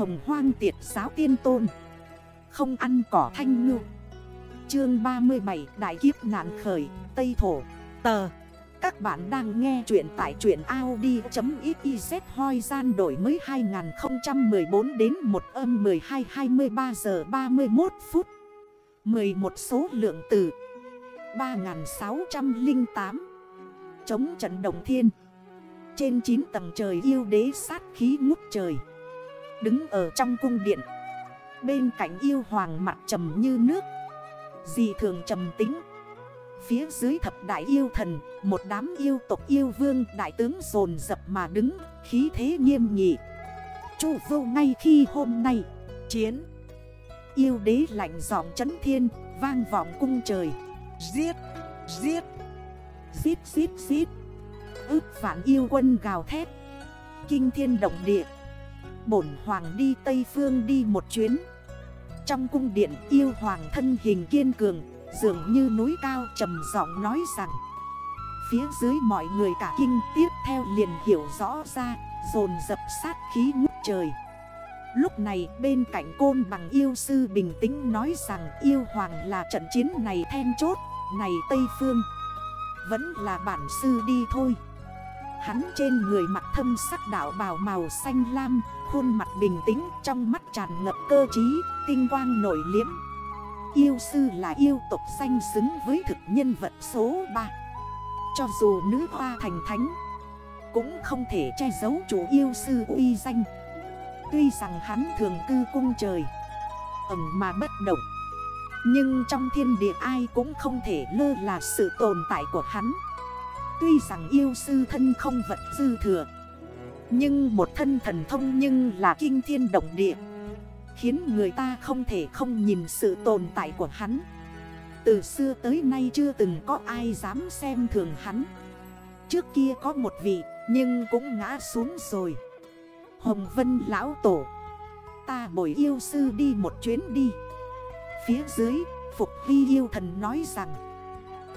Hồng hoang tiệt giáo tiên tôn. Không ăn cỏ thanh ngư. Chương 37 Đại kiếp nạn khởi, Tây Thổ. Tờ. Các bạn đang nghe chuyện tại chuyện Audi.xyz hoi gian đổi mới 2014 đến 1 âm 12 23 giờ 31 phút. 11 số lượng từ 3608 Chống trận đồng thiên. Trên 9 tầng trời yêu đế sát khí ngút trời. Đứng ở trong cung điện. Bên cạnh yêu hoàng mặt trầm như nước. Dì thường trầm tính. Phía dưới thập đại yêu thần, Một đám yêu tộc yêu vương, Đại tướng dồn dập mà đứng, Khí thế nghiêm nghị. Chu vô ngay khi hôm nay, Chiến. Yêu đế lạnh giọng chấn thiên, Vang vọng cung trời. Giết Giết. Giết giết giết. Ước phản yêu quân gào thét. Kinh thiên động địa. Bổn hoàng đi Tây Phương đi một chuyến. Trong cung điện yêu hoàng thân hình kiên cường, Dường như núi cao trầm giọng nói rằng, Phía dưới mọi người cả kinh tiếp theo liền hiểu rõ ra, Dồn dập sát khí ngút trời. Lúc này bên cạnh côn bằng yêu sư bình tĩnh nói rằng, yêu hoàng là trận chiến này then chốt, Này Tây Phương, Vẫn là bản sư đi thôi. Hắn trên người mặt thâm sắc đảo bào màu xanh lam Khuôn mặt bình tĩnh, trong mắt tràn ngập cơ trí, Tinh quang nổi liếm. Yêu sư là yêu tộc xanh xứng với thực nhân vật số 3 Cho dù nữ hoa thành thánh, Cũng không thể che giấu chủ yêu sư uy danh. Tuy rằng hắn thường cư cung trời, Ẩm mà bất động, Nhưng trong thiên địa ai cũng không thể lơ là sự tồn tại của hắn. Tuy rằng yêu sư thân không vật dư thừa nhưng một thân thần thông nhưng là kinh thiên động địa. Khiến người ta không thể không nhìn sự tồn tại của hắn. Từ xưa tới nay chưa từng có ai dám xem thường hắn. Trước kia có một vị, nhưng cũng ngã xuống rồi. Hồng Vân Lão Tổ, Ta bồi yêu sư đi một chuyến đi. Phía dưới, Phục Hy yêu thần nói rằng,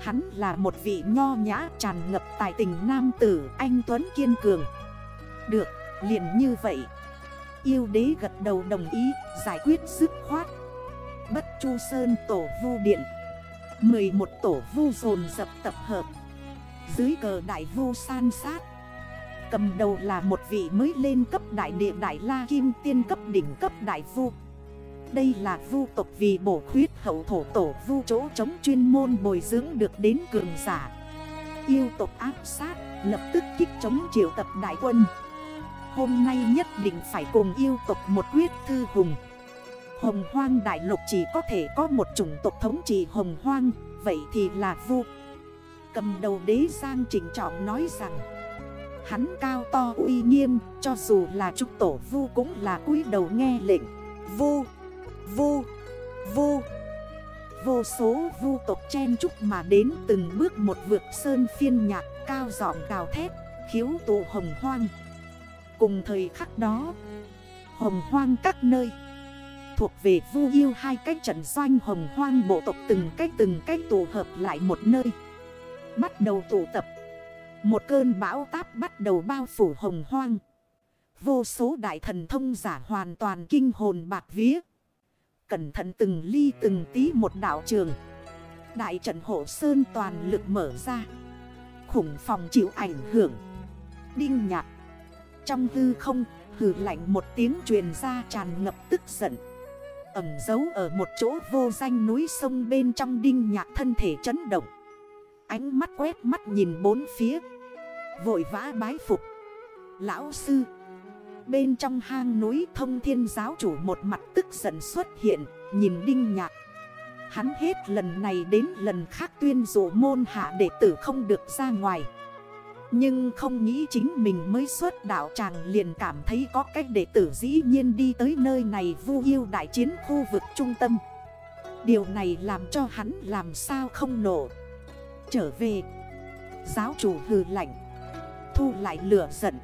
Hắn là một vị nho nhã tràn ngập tài tình nam tử, anh Tuấn kiên cường. Được, liền như vậy. Yêu đế gật đầu đồng ý, giải quyết dứt khoát. Bất chu sơn tổ vu điện. 11 tổ vu dồn dập tập hợp. Dưới cờ đại vu san sát. Cầm đầu là một vị mới lên cấp đại địa đại la kim tiên cấp đỉnh cấp đại vu. Đây là vu tộc vì bổ khuyết hậu thổ tổ vu chỗ chống chuyên môn bồi dưỡng được đến cường giả. Yêu tộc áp sát lập tức kích chống triệu tập đại quân. Hôm nay nhất định phải cùng yêu tộc một quyết thư hùng. Hồng hoang đại lục chỉ có thể có một chủng tộc thống trị hồng hoang, Vậy thì là vu. Cầm đầu đế sang trình trọng nói rằng, Hắn cao to uy nghiêm, Cho dù là trúc tổ vu cũng là cúi đầu nghe lệnh. Vu Vu Vu. Vô số vu tộc chen trúc mà đến từng bước một vượt sơn phiên nhạc cao giọng gào thét, Khiếu tụ hồng hoang. Cùng thời khắc đó, Hồng hoang các nơi, Thuộc về vu yêu hai cách trận doanh hồng hoang bộ tộc từng cách từng cách tụ hợp lại một nơi. Bắt đầu tụ tập, Một cơn bão táp bắt đầu bao phủ hồng hoang. Vô số đại thần thông giả hoàn toàn kinh hồn bạc vía. Cẩn thận từng ly từng tí một đảo trường. Đại trận hộ sơn toàn lực mở ra. Khủng phòng chịu ảnh hưởng. Đinh nhạc trong tư không, hử lạnh một tiếng truyền ra tràn ngập tức giận. Ẩm dấu ở một chỗ vô danh núi sông bên trong đinh nhạc thân thể chấn động. Ánh mắt quét mắt nhìn bốn phía. Vội vã bái phục. Lão sư Bên trong hang núi thông thiên giáo chủ một mặt tức giận xuất hiện Nhìn đinh nhạc. Hắn hết lần này đến lần khác tuyên dụ môn hạ đệ tử không được ra ngoài nhưng không nghĩ chính mình mới xuất đạo chàng liền cảm thấy có cách để tử dĩ nhiên đi tới nơi này vu yêu đại chiến khu vực trung tâm. Điều này làm cho hắn làm sao không nổ. Trở về. Giáo chủ hừ lạnh. Thu lại lửa giận.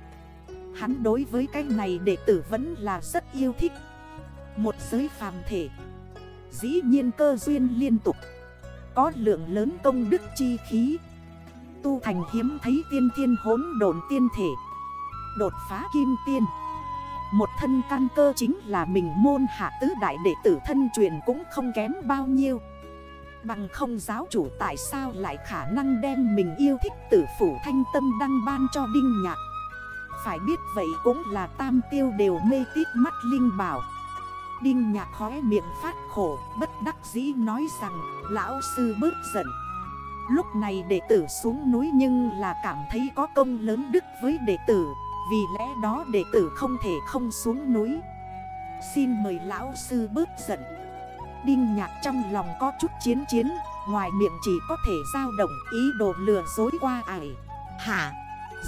Hắn đối với cái này đệ tử vẫn là rất yêu thích. Một giới phàm thể. Dĩ nhiên cơ duyên liên tục. Có lượng lớn công đức chi khí tu thành hiếm thấy tiên thiên hốn đồn tiên thể. Đột phá kim tiên. Một thân căn cơ chính là mình môn hạ tứ đại đệ tử thân truyền cũng không kém bao nhiêu. Bằng không giáo chủ tại sao lại khả năng đem mình yêu thích tử phủ thanh tâm đăng ban cho Đinh Nhạc? Phải biết vậy cũng là tam tiêu đều mê tít mắt Linh bảo. Đinh Nhạc khóe miệng phát khổ, Bất đắc dĩ nói rằng, Lão sư bớt giận. Lúc này đệ tử xuống núi nhưng là cảm thấy có công lớn đức với đệ tử. Vì lẽ đó đệ tử không thể không xuống núi. Xin mời lão sư bớt giận. Đinh nhạc trong lòng có chút chiến chiến, Ngoài miệng chỉ có thể dao động ý đồ lừa dối qua ải. Hả?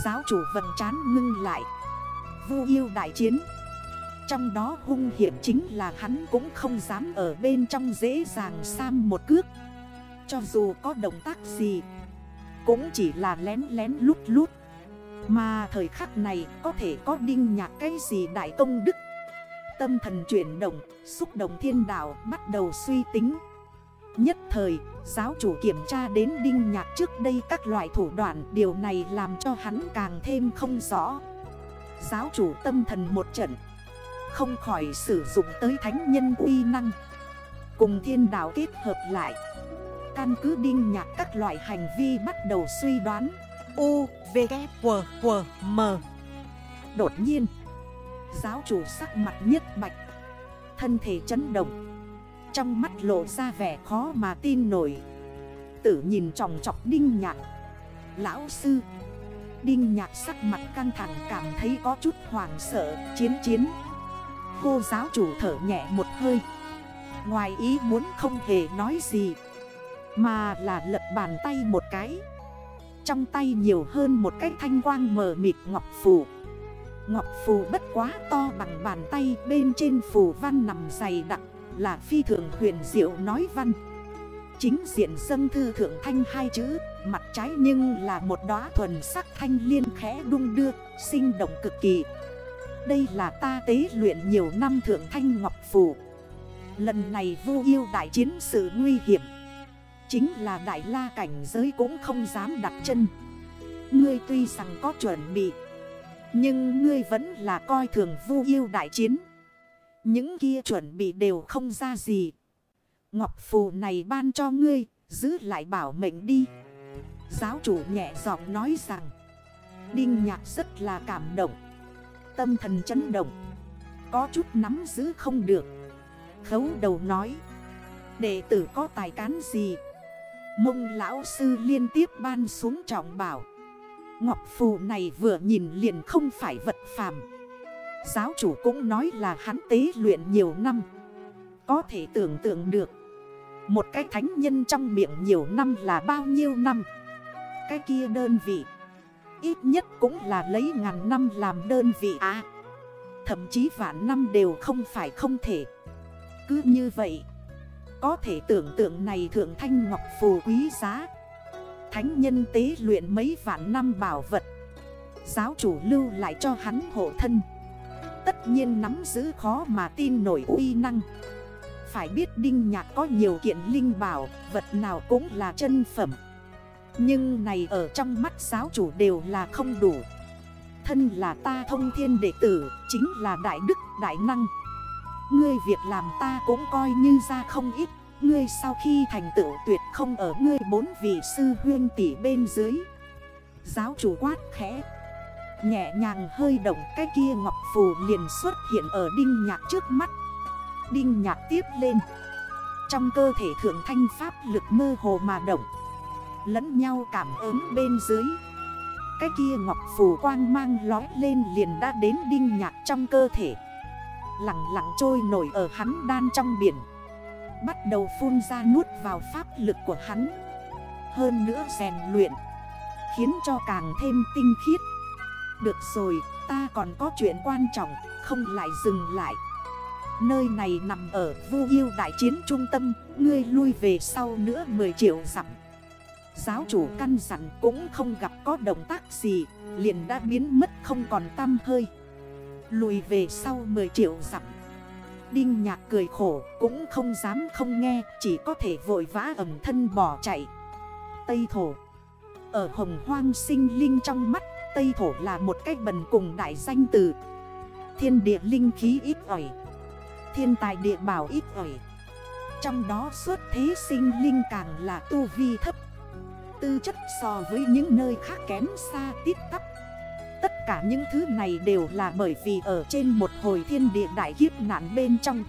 Giáo chủ vần chán ngưng lại. Vu yêu đại chiến. Trong đó hung hiểm chính là hắn cũng không dám ở bên trong dễ dàng sam một cước. Cho dù có động tác gì Cũng chỉ là lén lén lút lút. Mà thời khắc này có thể có đinh nhạc cái gì đại công đức. Tâm thần chuyển động, xúc động thiên đạo bắt đầu suy tính. Nhất thời, giáo chủ kiểm tra đến đinh nhạc trước đây các loại thủ đoạn Điều này làm cho hắn càng thêm không rõ. Giáo chủ tâm thần một trận Không khỏi sử dụng tới thánh nhân uy năng. Cùng thiên đạo kết hợp lại Căn cứ đinh nhạc các loại hành vi bắt đầu suy đoán. U, V, K, W, W, M. Đột nhiên Giáo chủ sắc mặt nhất bạch. Thân thể chấn động. Trong mắt lộ ra vẻ khó mà tin nổi. Tử nhìn tròng trọc đinh nhạc. Lão sư Đinh nhạc sắc mặt căng thẳng cảm thấy có chút hoảng sợ Chiến chiến. Cô giáo chủ thở nhẹ một hơi. Ngoài ý muốn không hề nói gì. Mà là lật bàn tay một cái. Trong tay nhiều hơn một cái thanh quang mờ mịt ngọc phù. Ngọc phù bất quá to bằng bàn tay, Bên trên phù văn nằm dày đặc, Là phi thường huyền diệu nói văn. Chính diện dân thư thượng thanh hai chữ, Mặt trái nhưng là một đóa thuần sắc thanh liên khẽ đung đưa, Sinh động cực kỳ. Đây là ta tế luyện nhiều năm thượng thanh ngọc phù. Lần này vô yêu đại chiến sự nguy hiểm. Chính là đại la cảnh giới cũng không dám đặt chân Ngươi tuy rằng có chuẩn bị nhưng ngươi vẫn là coi thường vu yêu đại chiến. Những kia chuẩn bị đều không ra gì. Ngọc phù này ban cho ngươi, giữ lại bảo mệnh đi. Giáo chủ nhẹ giọng nói rằng. Đinh nhạc rất là cảm động. Tâm thần chấn động. Có chút nắm giữ không được. Khấu đầu nói. Đệ tử có tài cán gì? Mông lão sư liên tiếp ban xuống trọng bảo. Ngọc phù này vừa nhìn liền không phải vật phàm. Giáo chủ cũng nói là hắn tế luyện nhiều năm. Có thể tưởng tượng được, Một cái thánh nhân trong miệng nhiều năm là bao nhiêu năm. Cái kia đơn vị, Ít nhất cũng là lấy ngàn năm làm đơn vị à. Thậm chí vạn năm đều không phải không thể. Cứ như vậy có thể tưởng tượng này thượng thanh ngọc phù quý giá. Thánh nhân tế luyện mấy vạn năm bảo vật. Giáo chủ lưu lại cho hắn hộ thân. Tất nhiên nắm giữ khó mà tin nổi uy năng. Phải biết Đinh Nhạc có nhiều kiện linh bảo, Vật nào cũng là chân phẩm. Nhưng này ở trong mắt giáo chủ đều là không đủ. Thân là ta thông thiên đệ tử, Chính là đại đức, đại năng. Ngươi việc làm ta cũng coi như ra không ít. Ngươi sau khi thành tựu tuyệt không ở ngươi bốn vị sư huyên tỷ bên dưới. Giáo chủ quát khẽ. Nhẹ nhàng hơi động cái kia ngọc phù liền xuất hiện ở đinh nhạc trước mắt. Đinh nhạc tiếp lên. Trong cơ thể thượng thanh pháp lực mơ hồ mà động. Lẫn nhau cảm ứng bên dưới. Cái kia ngọc phù quang mang lói lên liền đã đến đinh nhạc trong cơ thể. Lặng lặng trôi nổi ở hắn đan trong biển. Bắt đầu phun ra nuốt vào pháp lực của hắn. Hơn nữa rèn luyện, Khiến cho càng thêm tinh khiết. Được rồi, ta còn có chuyện quan trọng, Không lại dừng lại. Nơi này nằm ở vu yêu đại chiến trung tâm, Ngươi lui về sau nữa 10 triệu dặm. Giáo chủ căn dặn cũng không gặp có động tác gì, Liền đã biến mất không còn tâm hơi. Lùi về sau 10 triệu dặm. Đinh nhạc cười khổ, cũng không dám không nghe, Chỉ có thể vội vã ẩm thân bỏ chạy. Tây thổ. Ở hồng hoang sinh linh trong mắt, Tây thổ là một cách bần cùng đại danh từ. Thiên địa linh khí ít ỏi, Thiên tài địa bảo ít ỏi. Trong đó xuất thế sinh linh càng là tu vi thấp. Tư chất so với những nơi khác kém xa, tít tắp. Tất cả những thứ này đều là bởi vì ở trên một hồi thiên địa đại kiếp nạn bên trong,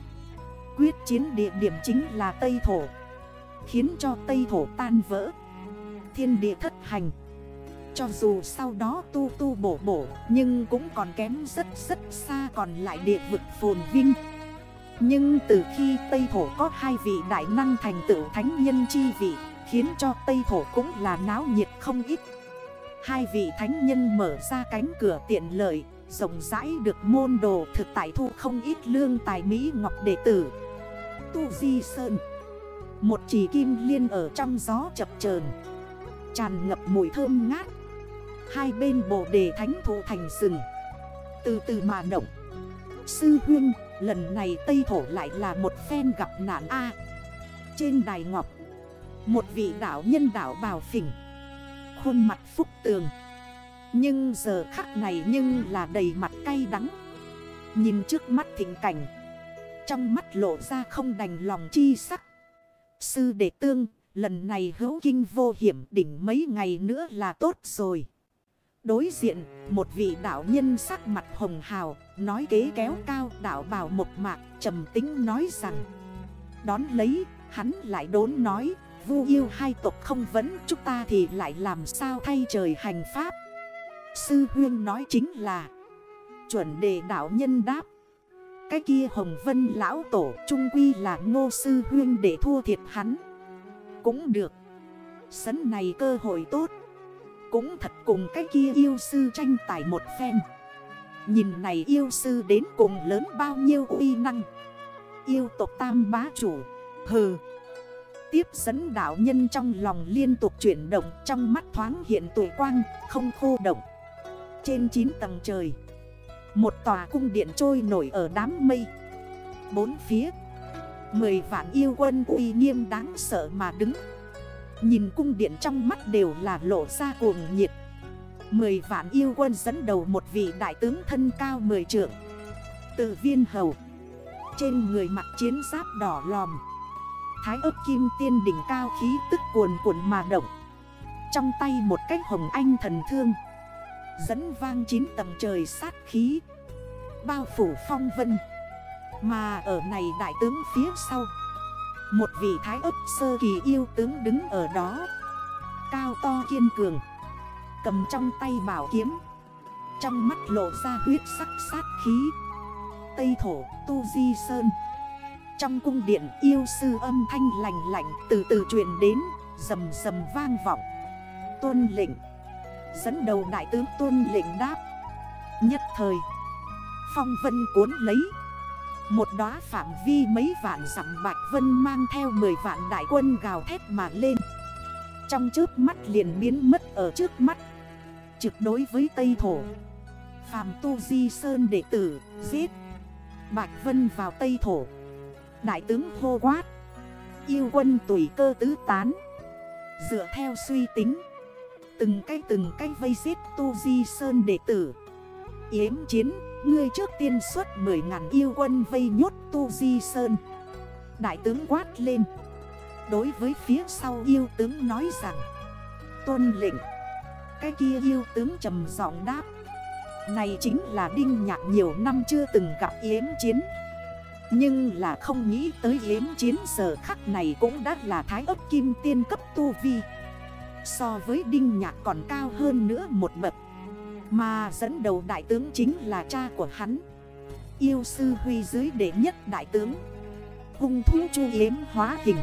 Quyết chiến địa điểm chính là Tây Thổ, Khiến cho Tây Thổ tan vỡ. Thiên địa thất hành, Cho dù sau đó tu tu bổ bổ, Nhưng cũng còn kém rất rất xa còn lại địa vực phồn vinh. Nhưng từ khi Tây Thổ có hai vị đại năng thành tựu thánh nhân chi vị, Khiến cho Tây Thổ cũng là náo nhiệt không ít. Hai vị thánh nhân mở ra cánh cửa tiện lợi, Rộng rãi được môn đồ thực tại thu không ít lương tài Mỹ Ngọc đệ tử. Tu Di Sơn, Một chỉ kim liên ở trong gió chập chờn, Tràn ngập mùi thơm ngát. Hai bên bồ đề thánh thụ thành rừng, Từ từ mà động. Sư huyên, lần này Tây Thổ lại là một phen gặp nạn A. Trên đài ngọc, Một vị đảo nhân đảo bào phỉnh Khuôn mặt phúc tường. Nhưng giờ khắc này nhưng là đầy mặt cay đắng. Nhìn trước mắt thịnh cảnh, Trong mắt lộ ra không đành lòng chi sắc. Sư đệ tương, Lần này hữu kinh vô hiểm, đỉnh mấy ngày nữa là tốt rồi. Đối diện, một vị đạo nhân sắc mặt hồng hào, Nói kế kéo cao đạo bào một mạc, trầm tính nói rằng, Đón lấy, hắn lại đốn nói vu yêu hai tộc không vấn, Chúng ta thì lại làm sao thay trời hành pháp? Sư huyên nói chính là, Chuẩn đề đạo nhân đáp, Cái kia hồng vân lão tổ trung quy là ngô sư huyên để thua thiệt hắn. Cũng được, Sấn này cơ hội tốt. Cũng thật cùng cái kia yêu sư tranh tài một phen. Nhìn này yêu sư đến cùng lớn bao nhiêu uy năng. Yêu tộc tam bá chủ, Hừ Tiếp dẫn đạo nhân trong lòng liên tục chuyển động, Trong mắt thoáng hiện tuổi quang, Không khô động. Trên 9 tầng trời, Một tòa cung điện trôi nổi ở đám mây. Bốn phía, Mười vạn yêu quân uy nghiêm đáng sợ mà đứng. Nhìn cung điện trong mắt đều là lộ ra cuồng nhiệt. Mười vạn yêu quân dẫn đầu một vị đại tướng thân cao mười trượng. Từ viên hầu, Trên người mặt chiến giáp đỏ lòm. Thái ớt kim tiên đỉnh cao khí tức cuồn cuộn mà động. Trong tay một cách hồng anh thần thương. Dẫn vang chín tầng trời sát khí. Bao phủ phong vân. Mà ở này đại tướng phía sau. Một vị thái ớt sơ kỳ yêu tướng đứng ở đó. Cao to kiên cường. Cầm trong tay bảo kiếm. Trong mắt lộ ra huyết sắc sát khí. Tây thổ tu di sơn trong cung điện yêu sư âm thanh lành lạnh từ từ truyền đến Dầm dầm vang vọng. Tuân lệnh. Dẫn đầu đại tướng tuân lệnh đáp. Nhất thời, Phong vân cuốn lấy. Một đóa phạm vi mấy vạn dặm bạch vân mang theo 10 vạn đại quân gào thét mà lên. Trong trước mắt liền biến mất ở trước mắt. Trực đối với Tây Thổ. Phạm Tu Di Sơn đệ tử, giết. Bạch Vân vào Tây Thổ. Đại tướng hô quát. Yêu quân tùy cơ tứ tán. Dựa theo suy tính. Từng cái từng cái vây giết Tu Di Sơn đệ tử. Yếm chiến, Ngươi trước tiên xuất 10.000 yêu quân vây nhốt Tu Di Sơn. Đại tướng quát lên. Đối với phía sau yêu tướng nói rằng. Tuân lệnh. Cái kia yêu tướng trầm giọng đáp. Này chính là Đinh Nhạc nhiều năm chưa từng gặp yếm chiến nhưng là không nghĩ tới yếm chiến giờ khắc này cũng đã là thái ấp kim tiên cấp tu vi. So với Đinh Nhạc còn cao hơn nữa một bậc. Mà dẫn đầu đại tướng chính là cha của hắn. Yêu sư huy dưới đệ nhất đại tướng. Hung thú chu yếm hóa hình.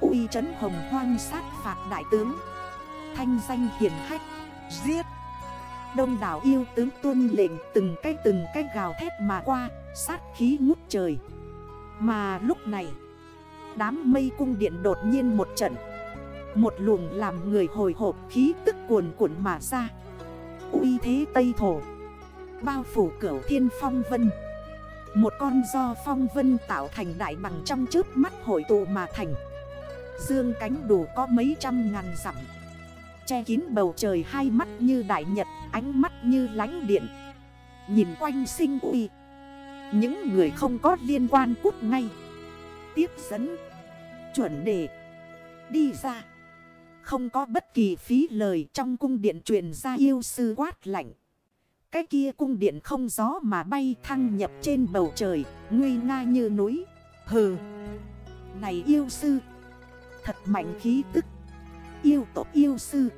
Uy trấn hồng hoang sát phạt đại tướng. Thanh danh hiển hách. Giết. Đông đảo yêu tướng tuân lệnh từng cái từng cái gào thét mà qua. Sát khí ngút trời. Mà lúc này, Đám mây cung điện đột nhiên một trận. Một luồng làm người hồi hộp khí tức cuồn cuộn mà ra. Uy thế Tây Thổ, Bao phủ cửu thiên phong vân. Một con do phong vân tạo thành đại bằng trong trước mắt hội tụ mà thành. Dương cánh đủ có mấy trăm ngàn dặm. Che kín bầu trời hai mắt như đại nhật, Ánh mắt như lánh điện. Nhìn quanh sinh uy những người không có liên quan cút ngay. Tiếp dẫn. Chuẩn đề. Đi ra. Không có bất kỳ phí lời trong cung điện truyền ra yêu sư quát lạnh. Cái kia cung điện không gió mà bay thăng nhập trên bầu trời, Nguy nga như núi. Hừ. Này yêu sư. Thật mạnh khí tức. Yêu tộc yêu sư.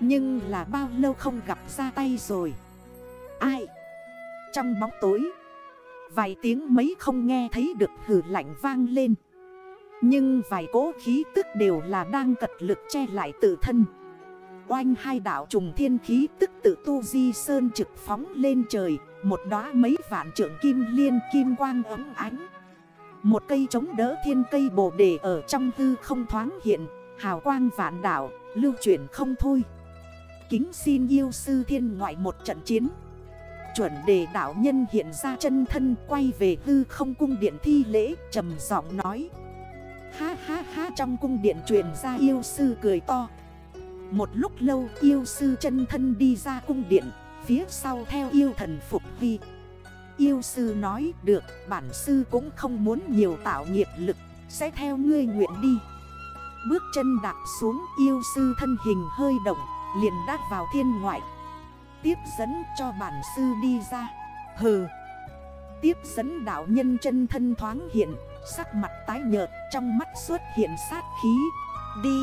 Nhưng là bao lâu không gặp ra tay rồi? Ai? Trong bóng tối. Vài tiếng mấy không nghe thấy được hử lạnh vang lên. Nhưng vài cố khí tức đều là đang cật lực che lại tự thân. Oanh hai đảo trùng thiên khí tức tự tu di sơn trực phóng lên trời, Một đóa mấy vạn trượng kim liên kim quang ấm ánh. Một cây chống đỡ thiên cây bồ đề ở trong hư không thoáng hiện, Hào quang vạn đảo lưu chuyển không thôi. Kính xin yêu sư thiên ngoại một trận chiến. Chuẩn đề đảo nhân hiện ra chân thân quay về hư không cung điện thi lễ, trầm giọng nói. Ha ha ha, trong cung điện truyền ra yêu sư cười to. Một lúc lâu, yêu sư chân thân đi ra cung điện, Phía sau theo yêu thần phục vi. Yêu sư nói, được, bản sư cũng không muốn nhiều tạo nghiệp lực, Sẽ theo ngươi nguyện đi. Bước chân đạp xuống, yêu sư thân hình hơi động, Liền đát vào thiên ngoại. Tiếp dẫn cho bản sư đi ra. Hừ. Tiếp dẫn đạo nhân chân thân thoáng hiện, Sắc mặt tái nhợt, Trong mắt xuất hiện sát khí. Đi.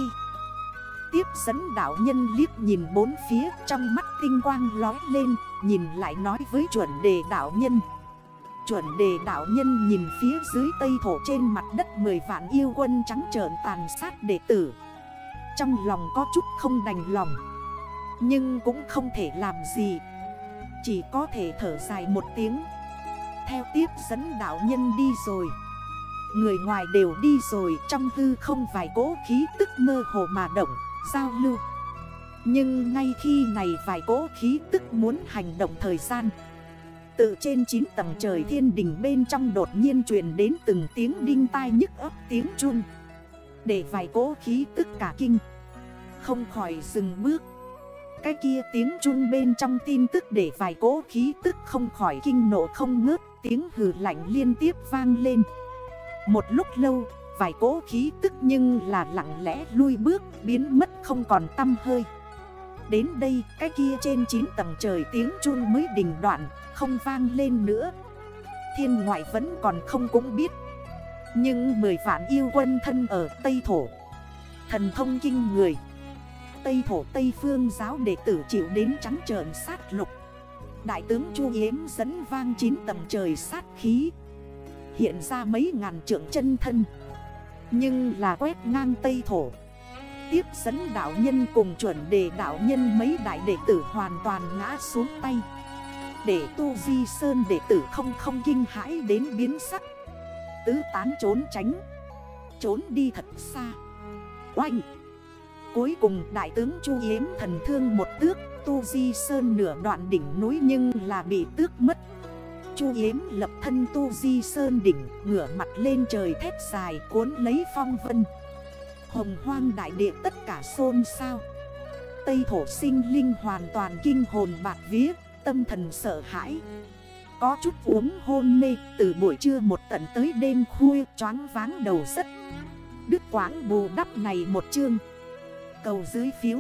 Tiếp dẫn đạo nhân liếc nhìn bốn phía, Trong mắt tinh quang lói lên, Nhìn lại nói với chuẩn đề đạo nhân. Chuẩn đề đạo nhân nhìn phía dưới tây thổ trên mặt đất 10 vạn yêu quân trắng trợn tàn sát đệ tử. Trong lòng có chút không đành lòng. Nhưng cũng không thể làm gì. Chỉ có thể thở dài một tiếng. Theo tiếp dẫn đạo nhân đi rồi. Người ngoài đều đi rồi, Trong tư không vài cố khí tức mơ hồ mà động, Giao lưu. Nhưng ngay khi này vài cố khí tức muốn hành động thời gian tự trên 9 tầng trời thiên đình bên trong đột nhiên truyền đến từng tiếng đinh tai nhức ấp tiếng chun Để vài cố khí tức cả kinh, Không khỏi dừng bước. Cái kia tiếng chun bên trong tin tức để vài cố khí tức không khỏi kinh nộ không ngớt, Tiếng hừ lạnh liên tiếp vang lên. Một lúc lâu, vài cố khí tức nhưng là lặng lẽ lui bước, biến mất không còn tâm hơi. Đến đây, cái kia trên 9 tầng trời tiếng chun mới đình đoạn, Không vang lên nữa. Thiên ngoại vẫn còn không cũng biết. Nhưng mười vạn yêu quân thân ở Tây Thổ, Thần thông kinh người. Tây Thổ Tây Phương giáo đệ tử chịu đến trắng trợn sát lục. Đại tướng Chu Yếm dẫn vang chín tầng trời sát khí. Hiện ra mấy ngàn trượng chân thân. Nhưng là quét ngang Tây Thổ. Tiếp dẫn đạo nhân cùng chuẩn đề đạo nhân mấy đại đệ tử hoàn toàn ngã xuống tay. Để tu di sơn đệ tử không không kinh hãi đến biến sắc. Tứ tán trốn tránh. Trốn đi thật xa. Oanh! Cuối cùng, đại tướng Chu Yếm thần thương một tước, Tu di sơn nửa đoạn đỉnh núi nhưng là bị tước mất. Chu Yếm lập thân Tu di sơn đỉnh, Ngửa mặt lên trời thét dài, cuốn lấy phong vân. Hồng hoang đại địa tất cả xôn sao Tây thổ sinh linh hoàn toàn kinh hồn bạc vía, Tâm thần sợ hãi. Có chút uống hôn mê, Từ buổi trưa một tận tới đêm khuya choáng váng đầu rất Đức quãng bù đắp này một chương. Cầu dưới phiếu.